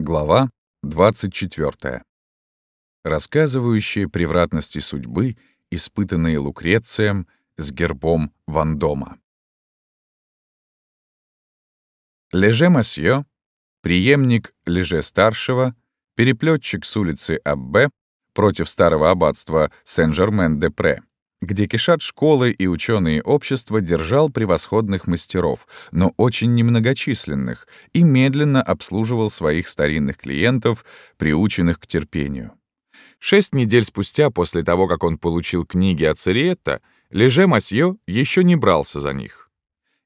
Глава 24. Рассказывающие превратности судьбы, испытанные Лукрецием с гербом Вандома. Леже Масье, преемник Леже-старшего, переплетчик с улицы Аббе против старого аббатства Сен-Жермен-де-Пре, где кишат школы и ученые общества, держал превосходных мастеров, но очень немногочисленных, и медленно обслуживал своих старинных клиентов, приученных к терпению. Шесть недель спустя, после того, как он получил книги от Сириета, Леже Масье еще не брался за них.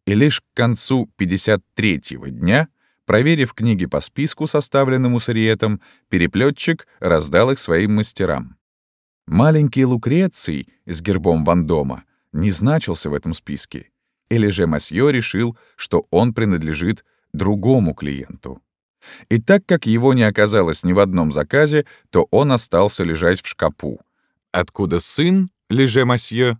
И лишь к концу 53-го дня, проверив книги по списку, составленному Сириетом, переплетчик раздал их своим мастерам. Маленький Лукреций с гербом Вандома не значился в этом списке, или же Масье решил, что он принадлежит другому клиенту. И так как его не оказалось ни в одном заказе, то он остался лежать в шкапу, откуда сын, Леже Масье,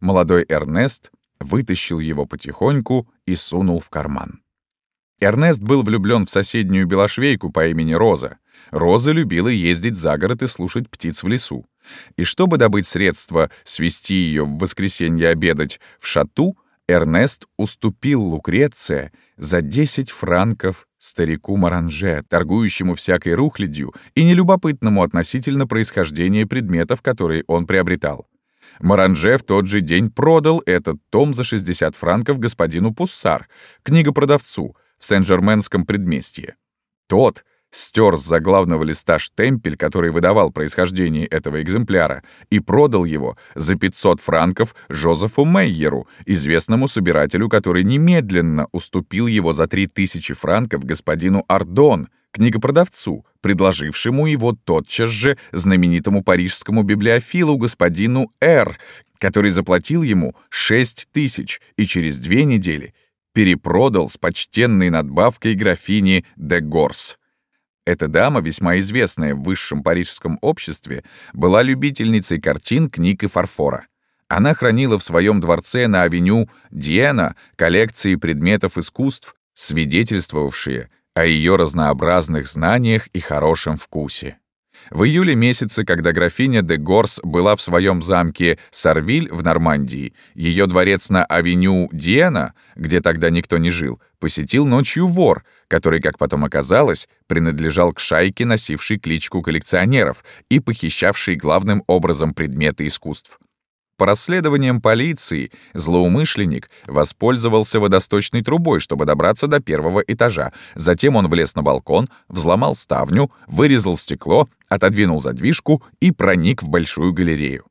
молодой Эрнест, вытащил его потихоньку и сунул в карман. Эрнест был влюблен в соседнюю белошвейку по имени Роза. Роза любила ездить за город и слушать птиц в лесу. И чтобы добыть средства свести ее в воскресенье обедать в шату, Эрнест уступил Лукреция за 10 франков старику Маранже, торгующему всякой рухлядью и нелюбопытному относительно происхождения предметов, которые он приобретал. Маранже в тот же день продал этот том за 60 франков господину Пуссар, книгопродавцу, в Сен-Жерменском предместье. Тот стер с заглавного листа штемпель, который выдавал происхождение этого экземпляра, и продал его за 500 франков Жозефу Мейеру, известному собирателю, который немедленно уступил его за 3000 франков господину Ардон, книгопродавцу, предложившему его тотчас же знаменитому парижскому библиофилу господину Р., который заплатил ему 6 тысяч и через две недели перепродал с почтенной надбавкой графини де Горс. Эта дама, весьма известная в высшем парижском обществе, была любительницей картин, книг и фарфора. Она хранила в своем дворце на авеню Диена коллекции предметов искусств, свидетельствовавшие о ее разнообразных знаниях и хорошем вкусе. В июле месяце, когда графиня де Горс была в своем замке Сарвиль в Нормандии, ее дворец на авеню Диена, где тогда никто не жил, посетил ночью вор, который, как потом оказалось, принадлежал к шайке, носившей кличку коллекционеров и похищавшей главным образом предметы искусств. По расследованиям полиции, злоумышленник воспользовался водосточной трубой, чтобы добраться до первого этажа. Затем он влез на балкон, взломал ставню, вырезал стекло, отодвинул задвижку и проник в большую галерею.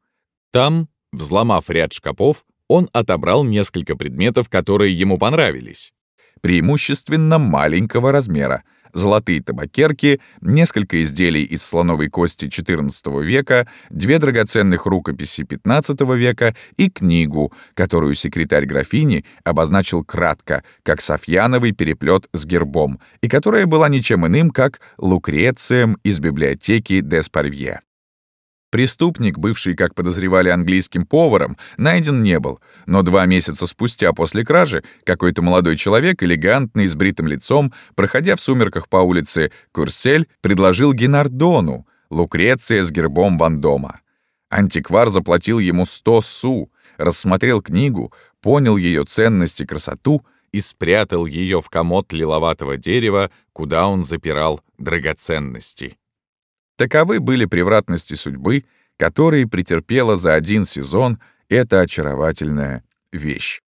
Там, взломав ряд шкафов, он отобрал несколько предметов, которые ему понравились. Преимущественно маленького размера — золотые табакерки, несколько изделий из слоновой кости XIV века, две драгоценных рукописи XV века и книгу, которую секретарь графини обозначил кратко, как Софьяновый переплет с гербом, и которая была ничем иным, как Лукрецием из библиотеки Деспарвье. Преступник, бывший, как подозревали, английским поваром, найден не был, но два месяца спустя после кражи какой-то молодой человек, элегантный, с бритым лицом, проходя в сумерках по улице Курсель, предложил Генардону Лукреция с гербом Вандома. Антиквар заплатил ему сто су, рассмотрел книгу, понял ее ценность и красоту и спрятал ее в комод лиловатого дерева, куда он запирал драгоценности. Таковы были превратности судьбы, которые претерпела за один сезон эта очаровательная вещь.